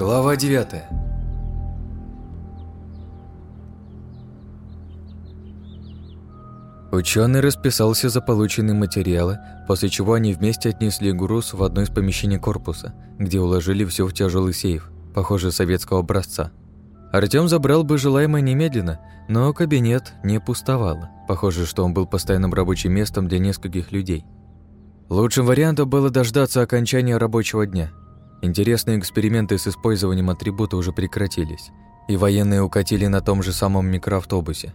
Глава 9 Ученый расписался за полученные материалы, после чего они вместе отнесли груз в одно из помещений корпуса, где уложили все в тяжелый сейф, похоже, советского образца. Артём забрал бы желаемое немедленно, но кабинет не пустовало. Похоже, что он был постоянным рабочим местом для нескольких людей. Лучшим вариантом было дождаться окончания рабочего дня – Интересные эксперименты с использованием атрибута уже прекратились, и военные укатили на том же самом микроавтобусе.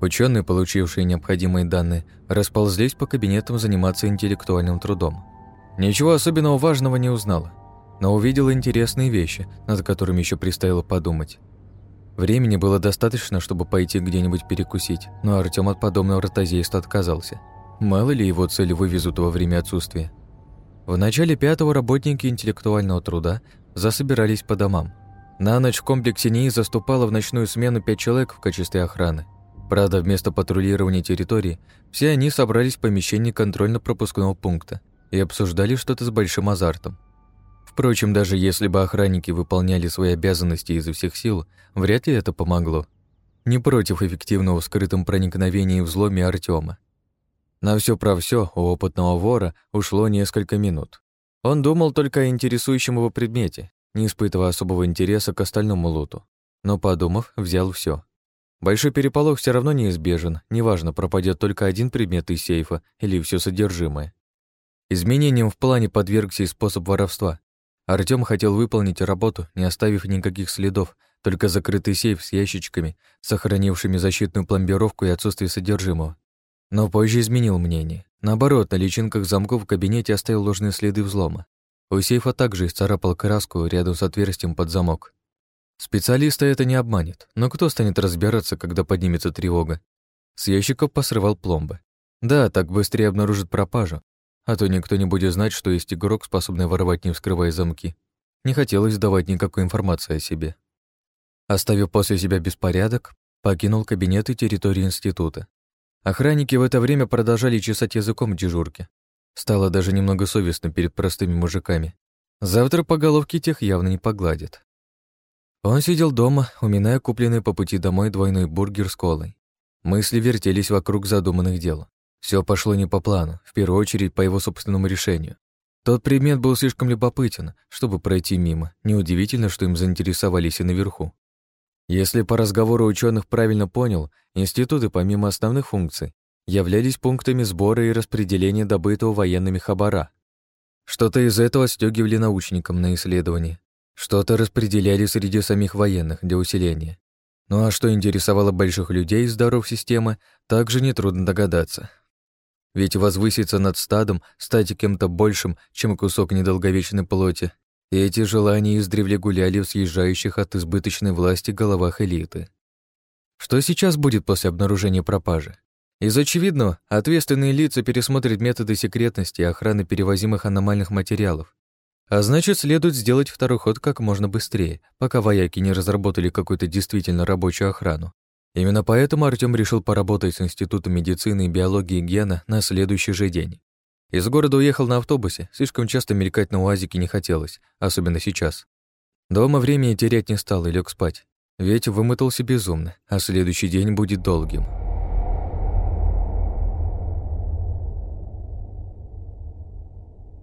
Ученые, получившие необходимые данные, расползлись по кабинетам заниматься интеллектуальным трудом. Ничего особенного важного не узнала, но увидела интересные вещи, над которыми еще предстояло подумать. Времени было достаточно, чтобы пойти где-нибудь перекусить, но Артём от подобного ротозейства отказался. Мало ли его цель вывезут во время отсутствия. В начале пятого работники интеллектуального труда засобирались по домам. На ночь в комплексе НИИ заступало в ночную смену пять человек в качестве охраны. Правда, вместо патрулирования территории, все они собрались в помещении контрольно-пропускного пункта и обсуждали что-то с большим азартом. Впрочем, даже если бы охранники выполняли свои обязанности изо всех сил, вряд ли это помогло. Не против эффективного в скрытом проникновении и взломе Артема. На все про все у опытного вора ушло несколько минут. Он думал только о интересующем его предмете, не испытывая особого интереса к остальному луту. Но, подумав, взял все. Большой переполох все равно неизбежен, неважно, пропадет только один предмет из сейфа или все содержимое. Изменением в плане подвергся и способ воровства. Артём хотел выполнить работу, не оставив никаких следов, только закрытый сейф с ящичками, сохранившими защитную пломбировку и отсутствие содержимого но позже изменил мнение. Наоборот, на личинках замков в кабинете оставил ложные следы взлома. У сейфа также исцарапал краску рядом с отверстием под замок. Специалиста это не обманет, но кто станет разбираться, когда поднимется тревога? С ящиков посрывал пломбы. Да, так быстрее обнаружит пропажу, а то никто не будет знать, что есть игрок, способный воровать, не вскрывая замки. Не хотелось давать никакой информации о себе. Оставив после себя беспорядок, покинул кабинет и территорию института. Охранники в это время продолжали чесать языком дежурки. Стало даже немного совестно перед простыми мужиками. Завтра по головке тех явно не погладят. Он сидел дома, уминая купленный по пути домой двойной бургер с колой. Мысли вертелись вокруг задуманных дел. Все пошло не по плану, в первую очередь по его собственному решению. Тот предмет был слишком любопытен, чтобы пройти мимо. Неудивительно, что им заинтересовались и наверху. Если по разговору ученых правильно понял, институты, помимо основных функций, являлись пунктами сбора и распределения добытого военными хабара. Что-то из этого стёгивали научникам на исследование, что-то распределяли среди самих военных для усиления. Ну а что интересовало больших людей из даров системы, также нетрудно догадаться. Ведь возвыситься над стадом, стать кем-то большим, чем кусок недолговечной плоти, и эти желания издревле гуляли в съезжающих от избыточной власти головах элиты. Что сейчас будет после обнаружения пропажи? Из очевидного, ответственные лица пересмотрят методы секретности и охраны перевозимых аномальных материалов. А значит, следует сделать второй ход как можно быстрее, пока вояки не разработали какую-то действительно рабочую охрану. Именно поэтому Артём решил поработать с Институтом медицины и биологии гена на следующий же день. Из города уехал на автобусе, слишком часто мелькать на УАЗике не хотелось, особенно сейчас. Дома времени терять не стал и лег спать. Ведь вымотался безумно, а следующий день будет долгим.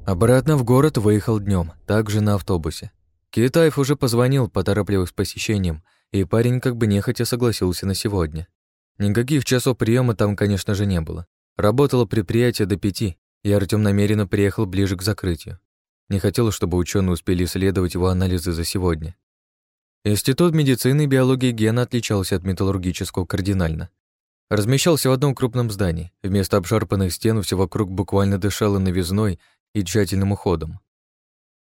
Обратно в город выехал днем, также на автобусе. Китаев уже позвонил, поторопливаясь с посещением, и парень как бы нехотя согласился на сегодня. Никаких часов приема там, конечно же, не было. Работало предприятие до пяти, и Артём намеренно приехал ближе к закрытию. Не хотел, чтобы ученые успели исследовать его анализы за сегодня. Институт медицины и биологии гена отличался от металлургического кардинально. Размещался в одном крупном здании. Вместо обшарпанных стен все вокруг буквально дышало новизной и тщательным уходом.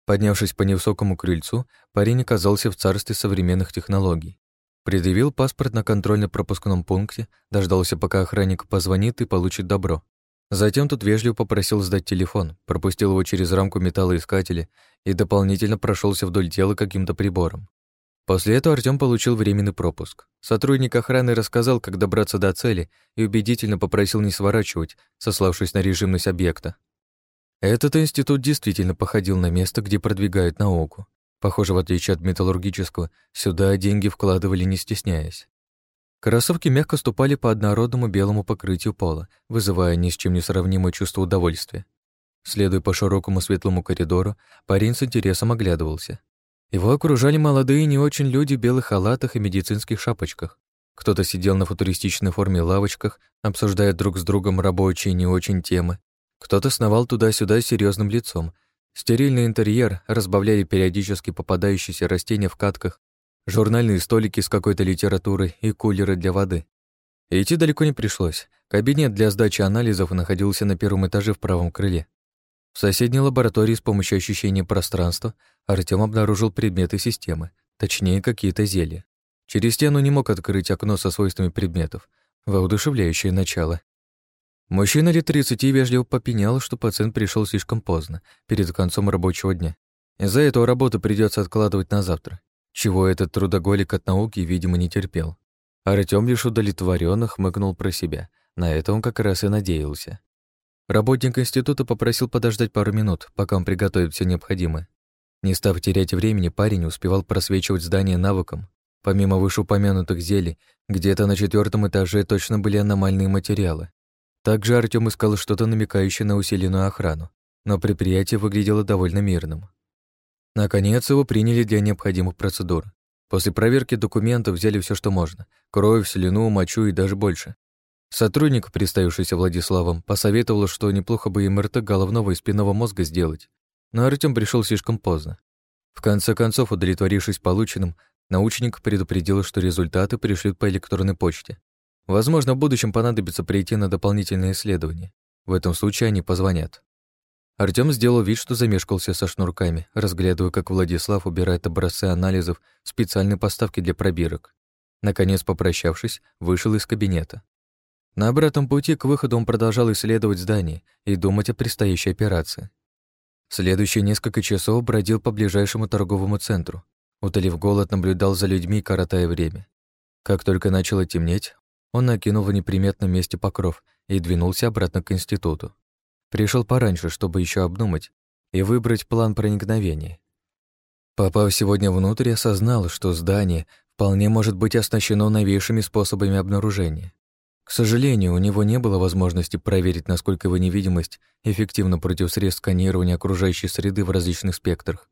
Поднявшись по невысокому крыльцу, парень оказался в царстве современных технологий. Предъявил паспорт на контрольно-пропускном пункте, дождался, пока охранник позвонит и получит добро. Затем тот вежливо попросил сдать телефон, пропустил его через рамку металлоискателя и дополнительно прошелся вдоль тела каким-то прибором. После этого Артём получил временный пропуск. Сотрудник охраны рассказал, как добраться до цели и убедительно попросил не сворачивать, сославшись на режимность объекта. Этот институт действительно походил на место, где продвигают науку. Похоже, в отличие от металлургического, сюда деньги вкладывали не стесняясь. Кроссовки мягко ступали по однородному белому покрытию пола, вызывая ни с чем не сравнимое чувство удовольствия. Следуя по широкому светлому коридору, парень с интересом оглядывался. Его окружали молодые не очень люди в белых халатах и медицинских шапочках. Кто-то сидел на футуристичной форме лавочках, обсуждая друг с другом рабочие не очень темы. Кто-то сновал туда-сюда серьезным лицом. Стерильный интерьер разбавляли периодически попадающиеся растения в катках журнальные столики с какой-то литературой и кулеры для воды. И идти далеко не пришлось. Кабинет для сдачи анализов находился на первом этаже в правом крыле. В соседней лаборатории с помощью ощущения пространства Артём обнаружил предметы системы, точнее, какие-то зелья. Через стену не мог открыть окно со свойствами предметов, воодушевляющее начало. Мужчина лет 30 вежливо попенял, что пациент пришел слишком поздно, перед концом рабочего дня. Из-за этого работу придется откладывать на завтра. Чего этот трудоголик от науки, видимо, не терпел. Артём лишь удовлетворенно хмыкнул про себя. На это он как раз и надеялся. Работник института попросил подождать пару минут, пока он приготовит все необходимое. Не став терять времени, парень успевал просвечивать здание навыком. Помимо вышеупомянутых зелий, где-то на четвертом этаже точно были аномальные материалы. Также Артём искал что-то намекающее на усиленную охрану, но предприятие выглядело довольно мирным. Наконец его приняли для необходимых процедур. После проверки документов взяли все, что можно. Кровь, слюну, мочу и даже больше. Сотрудник, представившийся Владиславом, посоветовал, что неплохо бы МРТ головного и спинного мозга сделать. Но Артём пришел слишком поздно. В конце концов, удовлетворившись полученным, научник предупредил, что результаты пришлют по электронной почте. Возможно, в будущем понадобится прийти на дополнительные исследования. В этом случае они позвонят. Артём сделал вид, что замешкался со шнурками, разглядывая, как Владислав убирает образцы анализов в специальной поставке для пробирок. Наконец, попрощавшись, вышел из кабинета. На обратном пути к выходу он продолжал исследовать здание и думать о предстоящей операции. Следующие несколько часов бродил по ближайшему торговому центру. Утолив голод, наблюдал за людьми, коротая время. Как только начало темнеть, он накинул в неприметном месте покров и двинулся обратно к институту. Пришел пораньше, чтобы еще обдумать и выбрать план проникновения. Попав сегодня внутрь, осознал, что здание вполне может быть оснащено новейшими способами обнаружения. К сожалению, у него не было возможности проверить, насколько его невидимость эффективна против средств сканирования окружающей среды в различных спектрах.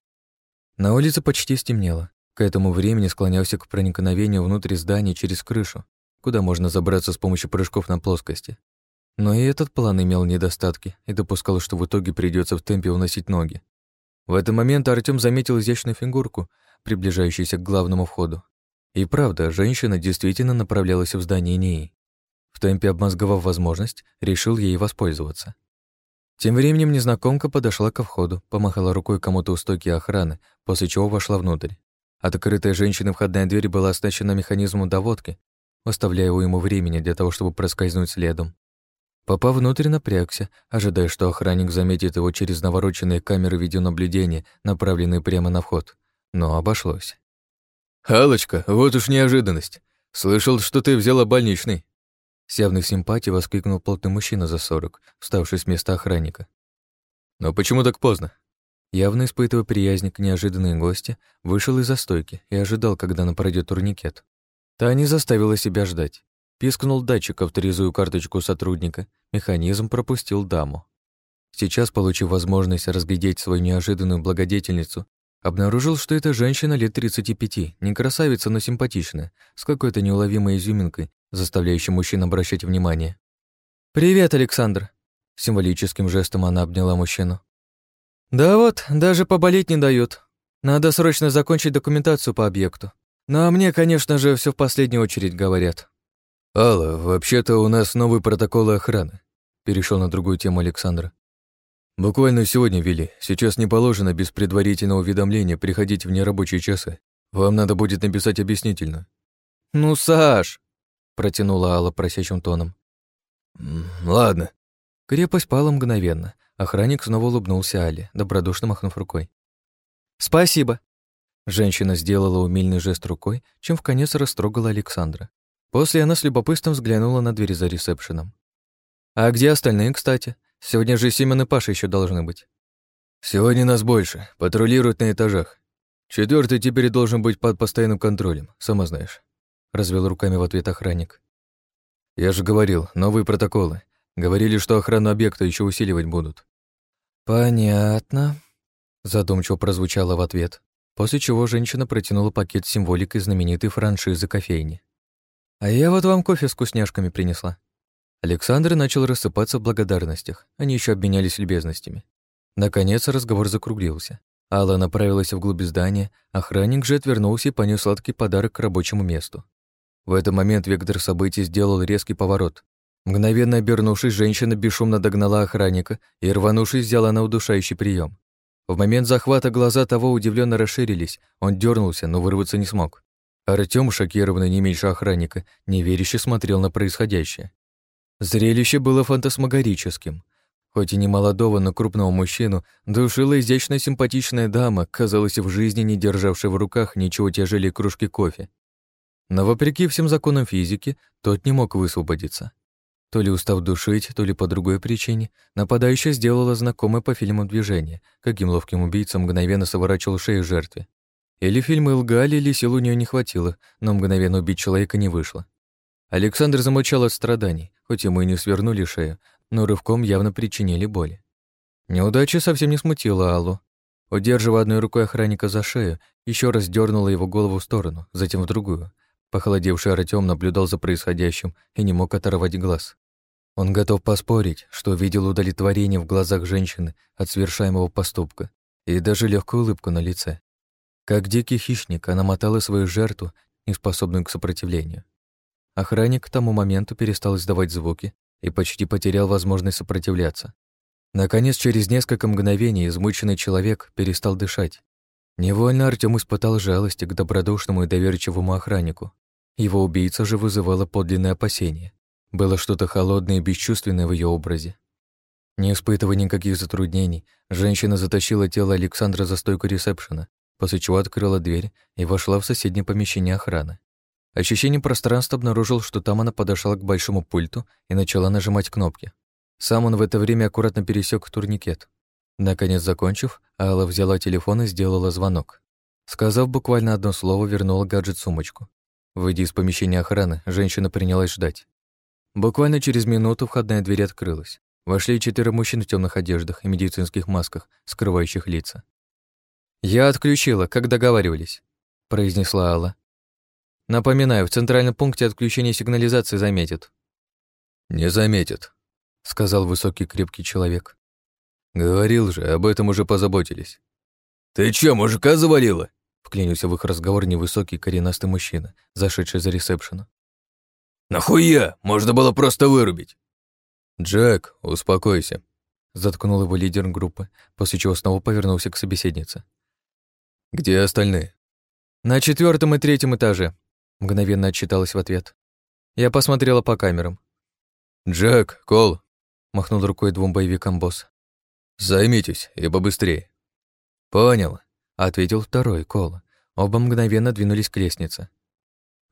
На улице почти стемнело. К этому времени склонялся к проникновению внутрь здания через крышу, куда можно забраться с помощью прыжков на плоскости. Но и этот план имел недостатки и допускал, что в итоге придется в темпе уносить ноги. В этот момент Артём заметил изящную фигурку, приближающуюся к главному входу. И правда, женщина действительно направлялась в здание НИИ. В темпе обмозговав возможность, решил ей воспользоваться. Тем временем незнакомка подошла ко входу, помахала рукой кому-то у стойки охраны, после чего вошла внутрь. От открытой женщины входная дверь была оснащена механизмом доводки, оставляя ему времени для того, чтобы проскользнуть следом. Папа внутрь напрягся, ожидая, что охранник заметит его через навороченные камеры видеонаблюдения, направленные прямо на вход. Но обошлось. «Аллочка, вот уж неожиданность! Слышал, что ты взяла больничный!» С явной симпатией воскликнул плотный мужчина за сорок, вставший с места охранника. «Но почему так поздно?» Явно испытывая приязнь к неожиданной гости, вышел из застойки и ожидал, когда она пройдет турникет. Та не заставила себя ждать. Пискнул датчик, авторизуя карточку сотрудника. Механизм пропустил даму. Сейчас, получив возможность разглядеть свою неожиданную благодетельницу, обнаружил, что эта женщина лет 35, не красавица, но симпатичная, с какой-то неуловимой изюминкой, заставляющей мужчин обращать внимание. «Привет, Александр!» Символическим жестом она обняла мужчину. «Да вот, даже поболеть не дают. Надо срочно закончить документацию по объекту. Ну а мне, конечно же, все в последнюю очередь говорят». «Алла, вообще-то у нас новый протокол охраны», — перешел на другую тему Александр. «Буквально сегодня ввели. Сейчас не положено без предварительного уведомления приходить в нерабочие часы. Вам надо будет написать объяснительно». «Ну, Саш!» — протянула Алла просящим тоном. «Ладно». Крепость пала мгновенно. Охранник снова улыбнулся Али, добродушно махнув рукой. «Спасибо!» Женщина сделала умильный жест рукой, чем в конец растрогала Александра. После она с любопытством взглянула на двери за ресепшеном. «А где остальные, кстати? Сегодня же Симон и Паша еще должны быть». «Сегодня нас больше. Патрулируют на этажах. Четвертый теперь должен быть под постоянным контролем, сама знаешь», — развел руками в ответ охранник. «Я же говорил, новые протоколы. Говорили, что охрану объекта еще усиливать будут». «Понятно», — задумчиво прозвучало в ответ, после чего женщина протянула пакет с символикой знаменитой франшизы кофейни. «А я вот вам кофе с вкусняшками принесла». Александр начал рассыпаться в благодарностях. Они еще обменялись любезностями. Наконец разговор закруглился. Алла направилась вглубь здания, охранник же отвернулся и понес сладкий подарок к рабочему месту. В этот момент вектор событий сделал резкий поворот. Мгновенно обернувшись, женщина бесшумно догнала охранника и, рванувшись, взяла на удушающий прием. В момент захвата глаза того удивленно расширились, он дернулся, но вырваться не смог. Артём, шокированный не меньше охранника, неверяще смотрел на происходящее. Зрелище было фантасмагорическим. Хоть и не молодого, но крупного мужчину душила изящная симпатичная дама, казалось, в жизни не державшая в руках ничего тяжелее кружки кофе. Но вопреки всем законам физики, тот не мог высвободиться. То ли устав душить, то ли по другой причине, нападающая сделала знакомое по фильмам движение, каким ловким убийцам мгновенно соворачивал шею жертве. Или фильмы лгали, или сил у нее не хватило, но мгновенно убить человека не вышло. Александр замолчал от страданий, хоть ему и не свернули шею, но рывком явно причинили боли. Неудача совсем не смутила Аллу. Удерживая одной рукой охранника за шею, еще раз дернула его голову в сторону, затем в другую. Похолодевший Артем наблюдал за происходящим и не мог оторвать глаз. Он готов поспорить, что видел удовлетворение в глазах женщины от совершаемого поступка и даже легкую улыбку на лице. Как дикий хищник, она мотала свою жертву, неспособную к сопротивлению. Охранник к тому моменту перестал издавать звуки и почти потерял возможность сопротивляться. Наконец, через несколько мгновений измученный человек перестал дышать. Невольно Артём испытал жалость к добродушному и доверчивому охраннику. Его убийца же вызывала подлинное опасение. Было что-то холодное и бесчувственное в ее образе. Не испытывая никаких затруднений, женщина затащила тело Александра за стойку ресепшена после чего открыла дверь и вошла в соседнее помещение охраны. Ощущение пространства обнаружил, что там она подошла к большому пульту и начала нажимать кнопки. Сам он в это время аккуратно пересек турникет. Наконец закончив, Алла взяла телефон и сделала звонок. Сказав буквально одно слово, вернула гаджет сумочку. Выйдя из помещения охраны, женщина принялась ждать. Буквально через минуту входная дверь открылась. Вошли четыре мужчины в темных одеждах и медицинских масках, скрывающих лица. «Я отключила, как договаривались», — произнесла Алла. «Напоминаю, в центральном пункте отключение сигнализации заметят». «Не заметят», — сказал высокий крепкий человек. «Говорил же, об этом уже позаботились». «Ты чё, мужика завалила?» — вклинился в их разговор невысокий коренастый мужчина, зашедший за ресепшена. «Нахуя? Можно было просто вырубить!» «Джек, успокойся», — заткнул его лидер группы, после чего снова повернулся к собеседнице. «Где остальные?» «На четвертом и третьем этаже», — мгновенно отчиталась в ответ. Я посмотрела по камерам. «Джек, Кол», — махнул рукой двум боевикам босс. «Займитесь, и быстрее. «Понял», — ответил второй Кол. Оба мгновенно двинулись к лестнице.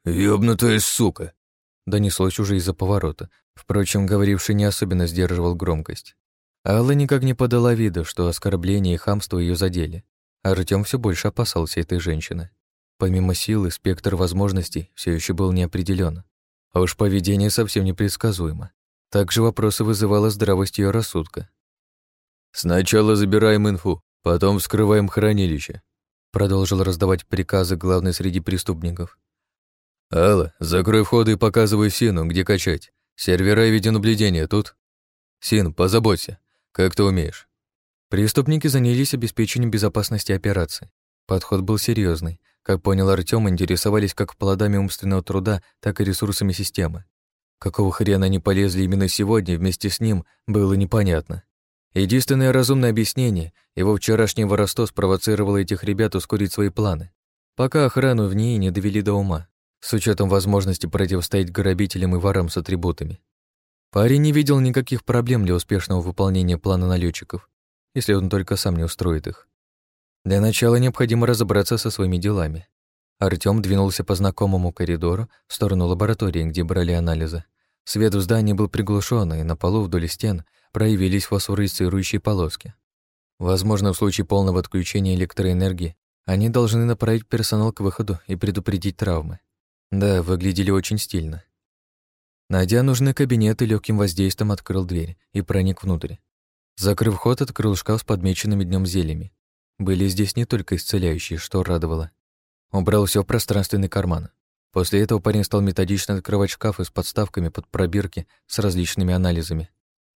«Ёбнутая сука!» — донеслось уже из-за поворота. Впрочем, говоривший не особенно сдерживал громкость. Алла никак не подала виду, что оскорбление и хамство ее задели. Артём все больше опасался этой женщины. Помимо силы, спектр возможностей все еще был неопределен, а уж поведение совсем непредсказуемо. Также вопросы вызывала здравость ее рассудка. «Сначала забираем инфу, потом вскрываем хранилище», продолжил раздавать приказы главный среди преступников. «Алла, закрой входы и показывай Сину, где качать. Сервера и видеонаблюдение тут. Син, позаботься, как ты умеешь». Преступники занялись обеспечением безопасности операции. Подход был серьезный. Как понял Артём, интересовались как плодами умственного труда, так и ресурсами системы. Какого хрена они полезли именно сегодня вместе с ним, было непонятно. Единственное разумное объяснение – его вчерашнее воровство спровоцировало этих ребят ускорить свои планы, пока охрану в ней не довели до ума, с учетом возможности противостоять грабителям и ворам с атрибутами. Парень не видел никаких проблем для успешного выполнения плана налетчиков, если он только сам не устроит их. Для начала необходимо разобраться со своими делами. Артём двинулся по знакомому коридору в сторону лаборатории, где брали анализы. Свет в здании был приглушён, и на полу вдоль стен проявились фосфорицирующие полоски. Возможно, в случае полного отключения электроэнергии они должны направить персонал к выходу и предупредить травмы. Да, выглядели очень стильно. Найдя нужный кабинет и легким воздействием открыл дверь и проник внутрь. Закрыв ход, открыл шкаф с подмеченными днем зельями. Были здесь не только исцеляющие, что радовало. Убрал все в пространственный карман. После этого парень стал методично открывать шкафы с подставками под пробирки с различными анализами.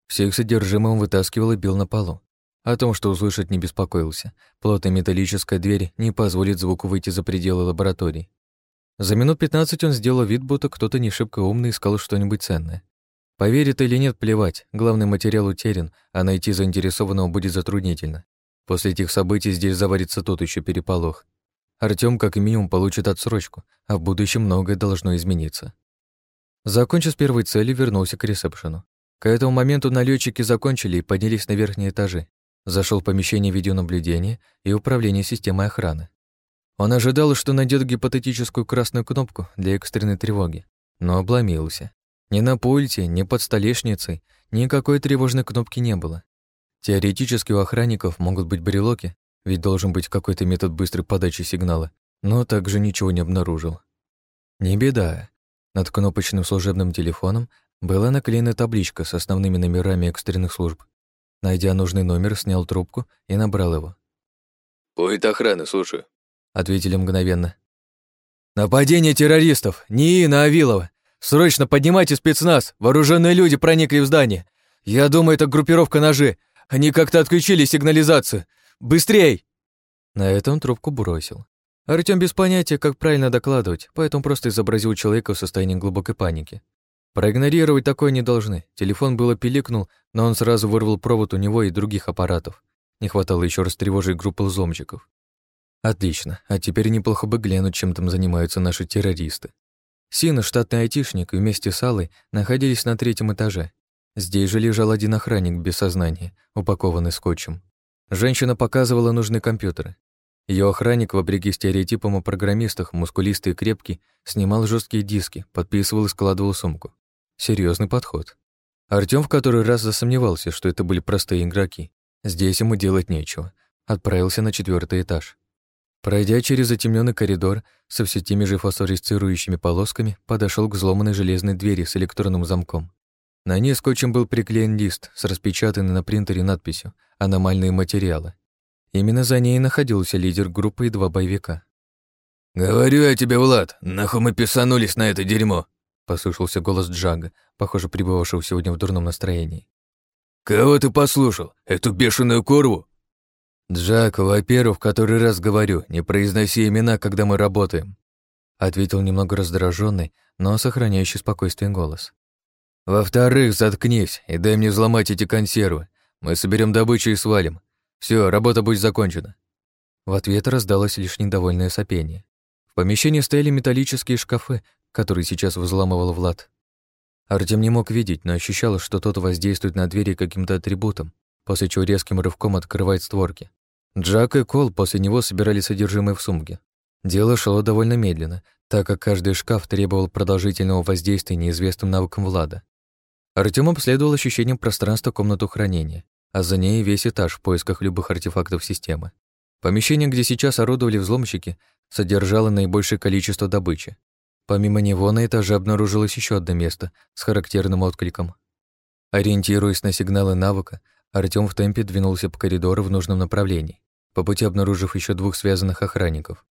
Все их содержимое он вытаскивал и бил на полу. О том, что услышать, не беспокоился. Плотная металлическая дверь не позволит звуку выйти за пределы лаборатории. За минут 15 он сделал вид, будто кто-то не шибко умный искал что-нибудь ценное. Поверит или нет, плевать, главный материал утерян, а найти заинтересованного будет затруднительно. После этих событий здесь заварится тот еще переполох. Артём как минимум получит отсрочку, а в будущем многое должно измениться. Закончив с первой цели, вернулся к ресепшену. К этому моменту налетчики закончили и поднялись на верхние этажи. Зашел в помещение видеонаблюдения и управление системой охраны. Он ожидал, что найдет гипотетическую красную кнопку для экстренной тревоги, но обломился. Ни на пульте, ни под столешницей никакой тревожной кнопки не было. Теоретически у охранников могут быть брелоки, ведь должен быть какой-то метод быстрой подачи сигнала, но также ничего не обнаружил. Не беда. Над кнопочным служебным телефоном была наклеена табличка с основными номерами экстренных служб. Найдя нужный номер, снял трубку и набрал его. «Поит охраны, слушаю», — ответили мгновенно. «Нападение террористов! НИИ на Авилова! Срочно поднимайте спецназ! Вооруженные люди проникли в здание! Я думаю, это группировка ножи! Они как-то отключили сигнализацию! Быстрей!» На этом трубку бросил. Артём без понятия, как правильно докладывать, поэтому просто изобразил человека в состоянии глубокой паники. Проигнорировать такое не должны. Телефон было пиликнул, но он сразу вырвал провод у него и других аппаратов. Не хватало еще раз тревожить группу лзомчиков. Отлично, а теперь неплохо бы глянуть, чем там занимаются наши террористы. Сина, штатный айтишник, вместе с Аллой находились на третьем этаже. Здесь же лежал один охранник без сознания, упакованный скотчем. Женщина показывала нужные компьютеры. Ее охранник, вопреки стереотипам о программистах, мускулистый и крепкий, снимал жесткие диски, подписывал и складывал сумку. Серьезный подход. Артём в который раз засомневался, что это были простые игроки. Здесь ему делать нечего. Отправился на четвертый этаж. Пройдя через затемненный коридор со все теми же фосфорицирующими полосками, подошел к взломанной железной двери с электронным замком. На ней скотчем был приклеен лист с распечатанной на принтере надписью «Аномальные материалы». Именно за ней находился лидер группы и два боевика. «Говорю я тебе, Влад, нахуй мы писанулись на это дерьмо!» — послышался голос Джага, похоже, пребывавшего сегодня в дурном настроении. «Кого ты послушал? Эту бешеную корву? «Джак, во-первых, который раз говорю, не произноси имена, когда мы работаем», ответил немного раздраженный, но сохраняющий спокойствие голос. «Во-вторых, заткнись и дай мне взломать эти консервы. Мы соберем добычу и свалим. Все, работа будет закончена». В ответ раздалось лишь недовольное сопение. В помещении стояли металлические шкафы, которые сейчас взламывал Влад. Артем не мог видеть, но ощущал, что тот воздействует на двери каким-то атрибутом, после чего резким рывком открывает створки. Джак и Кол после него собирали содержимое в сумке. Дело шло довольно медленно, так как каждый шкаф требовал продолжительного воздействия неизвестным навыкам Влада. Артём обследовал ощущением пространства комнату хранения, а за ней весь этаж в поисках любых артефактов системы. Помещение, где сейчас орудовали взломщики, содержало наибольшее количество добычи. Помимо него на этаже обнаружилось еще одно место с характерным откликом. Ориентируясь на сигналы навыка, Артём в темпе двинулся по коридору в нужном направлении, по пути обнаружив ещё двух связанных охранников.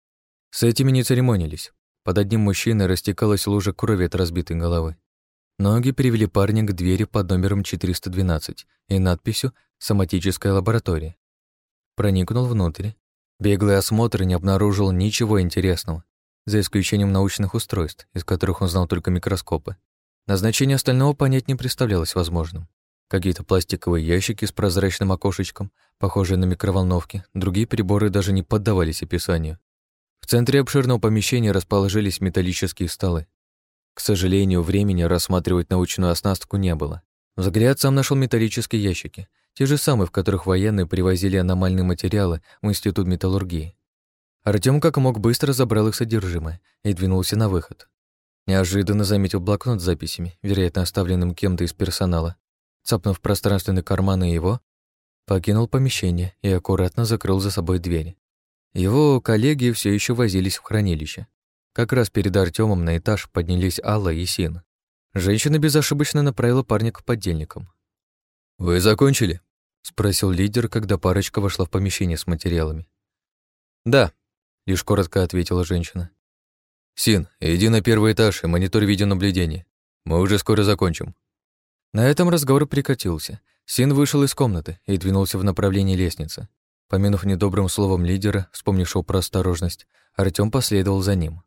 С этими не церемонились. Под одним мужчиной растекалась лужа крови от разбитой головы. Ноги привели парня к двери под номером 412 и надписью «Соматическая лаборатория». Проникнул внутрь. Беглый осмотр не обнаружил ничего интересного, за исключением научных устройств, из которых он знал только микроскопы. Назначение остального понять не представлялось возможным. Какие-то пластиковые ящики с прозрачным окошечком, похожие на микроволновки, другие приборы даже не поддавались описанию. В центре обширного помещения расположились металлические столы. К сожалению, времени рассматривать научную оснастку не было. Взгляд сам нашел металлические ящики, те же самые, в которых военные привозили аномальные материалы в Институт металлургии. Артём как мог быстро забрал их содержимое и двинулся на выход. Неожиданно заметил блокнот с записями, вероятно, оставленным кем-то из персонала. Цапнув пространственный карман и его, покинул помещение и аккуратно закрыл за собой дверь. Его коллеги все еще возились в хранилище. Как раз перед Артемом на этаж поднялись Алла и Син. Женщина безошибочно направила парня к подельникам. «Вы закончили?» — спросил лидер, когда парочка вошла в помещение с материалами. «Да», — лишь коротко ответила женщина. «Син, иди на первый этаж и мониторь видеонаблюдения. Мы уже скоро закончим. На этом разговор прекратился. Син вышел из комнаты и двинулся в направлении лестницы. Помянув недобрым словом лидера, вспомнившего про осторожность, Артём последовал за ним.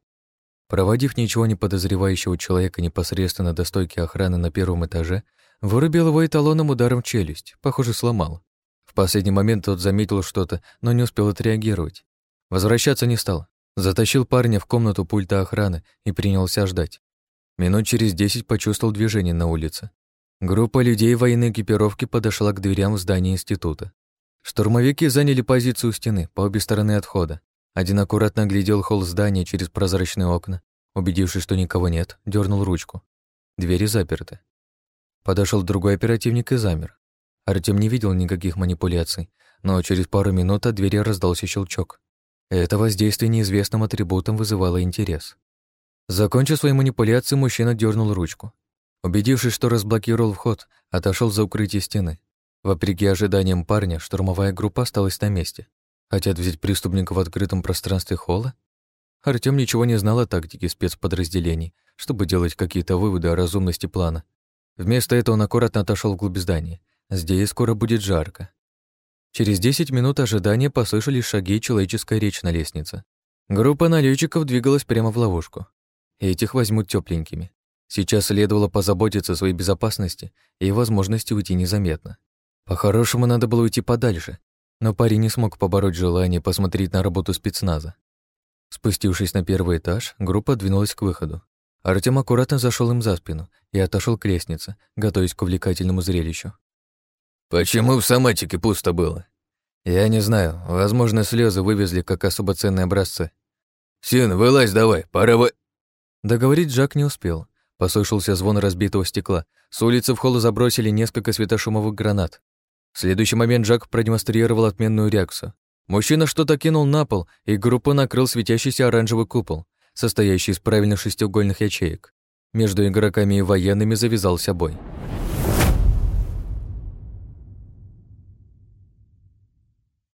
Проводив ничего не подозревающего человека непосредственно до стойки охраны на первом этаже, вырубил его эталонным ударом челюсть, похоже, сломал. В последний момент тот заметил что-то, но не успел отреагировать. Возвращаться не стал. Затащил парня в комнату пульта охраны и принялся ждать. Минут через десять почувствовал движение на улице. Группа людей в военной экипировке подошла к дверям здания института. Штурмовики заняли позицию стены по обе стороны отхода. Один аккуратно глядел холл здания через прозрачные окна. Убедившись, что никого нет, дернул ручку. Двери заперты. Подошел другой оперативник и замер. Артем не видел никаких манипуляций, но через пару минут от двери раздался щелчок. Это воздействие неизвестным атрибутом вызывало интерес. Закончив свои манипуляции, мужчина дернул ручку. Убедившись, что разблокировал вход, отошел за укрытие стены. Вопреки ожиданиям парня, штурмовая группа осталась на месте. Хотят взять преступника в открытом пространстве холла? Артём ничего не знал о тактике спецподразделений, чтобы делать какие-то выводы о разумности плана. Вместо этого он аккуратно отошел вглубь здания. Здесь скоро будет жарко. Через 10 минут ожидания послышались шаги и человеческая речь на лестнице. Группа налетчиков двигалась прямо в ловушку. Этих возьмут тепленькими. Сейчас следовало позаботиться о своей безопасности и возможности уйти незаметно. По-хорошему, надо было уйти подальше, но парень не смог побороть желание посмотреть на работу спецназа. Спустившись на первый этаж, группа двинулась к выходу. Артем аккуратно зашел им за спину и отошел к лестнице, готовясь к увлекательному зрелищу. «Почему в соматике пусто было?» «Я не знаю. Возможно, слезы вывезли как особо ценные образцы». «Син, вылазь давай, пора вы...» Договорить Жак не успел. Послышался звон разбитого стекла. С улицы в холл забросили несколько светошумовых гранат. В следующий момент Жак продемонстрировал отменную реакцию. Мужчина что-то кинул на пол, и группа накрыл светящийся оранжевый купол, состоящий из правильных шестиугольных ячеек. Между игроками и военными завязался бой.